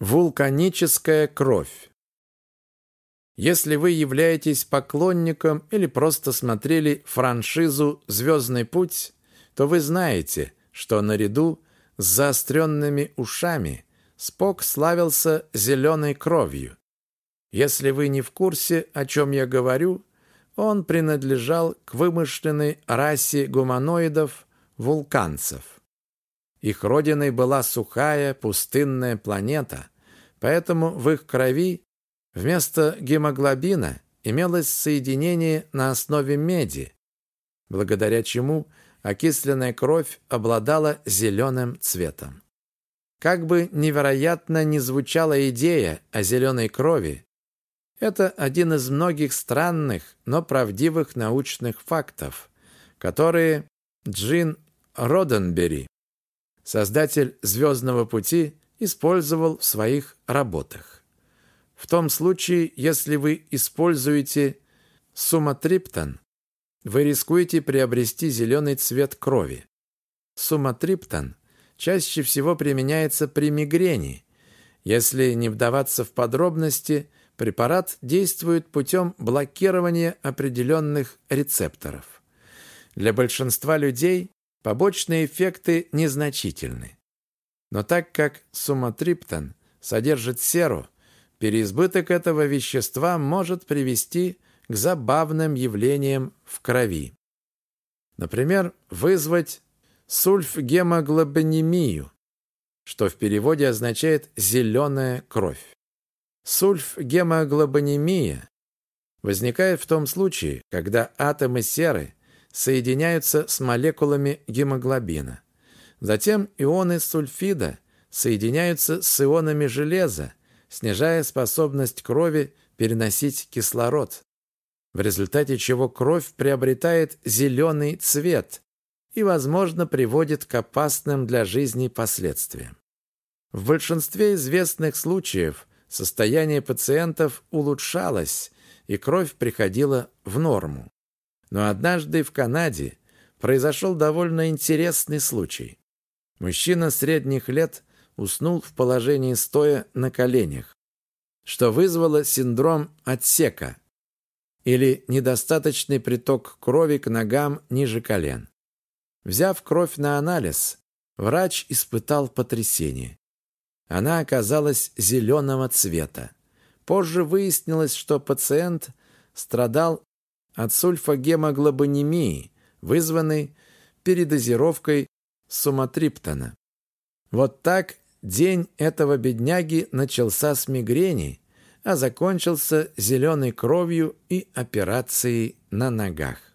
Вулканическая кровь. Если вы являетесь поклонником или просто смотрели франшизу «Звездный путь», то вы знаете, что наряду с заостренными ушами Спок славился зеленой кровью. Если вы не в курсе, о чем я говорю, он принадлежал к вымышленной расе гуманоидов – вулканцев. Их родиной была сухая пустынная планета, поэтому в их крови вместо гемоглобина имелось соединение на основе меди, благодаря чему окисленная кровь обладала зеленым цветом. Как бы невероятно ни звучала идея о зеленой крови, это один из многих странных, но правдивых научных фактов, которые Джин Роденбери создатель «Звездного пути» использовал в своих работах. В том случае, если вы используете суматриптон, вы рискуете приобрести зеленый цвет крови. Суматриптон чаще всего применяется при мигрени. Если не вдаваться в подробности, препарат действует путем блокирования определенных рецепторов. Для большинства людей Побочные эффекты незначительны. Но так как суматриптон содержит серу, переизбыток этого вещества может привести к забавным явлениям в крови. Например, вызвать сульфгемоглобинемию, что в переводе означает «зеленая кровь». Сульфгемоглобинемия возникает в том случае, когда атомы серы соединяются с молекулами гемоглобина. Затем ионы сульфида соединяются с ионами железа, снижая способность крови переносить кислород, в результате чего кровь приобретает зеленый цвет и, возможно, приводит к опасным для жизни последствиям. В большинстве известных случаев состояние пациентов улучшалось, и кровь приходила в норму. Но однажды в Канаде произошел довольно интересный случай. Мужчина средних лет уснул в положении стоя на коленях, что вызвало синдром отсека или недостаточный приток крови к ногам ниже колен. Взяв кровь на анализ, врач испытал потрясение. Она оказалась зеленого цвета. Позже выяснилось, что пациент страдал от сульфагемоглобинемии, вызванной передозировкой суматриптона. Вот так день этого бедняги начался с мигрени, а закончился зеленой кровью и операцией на ногах.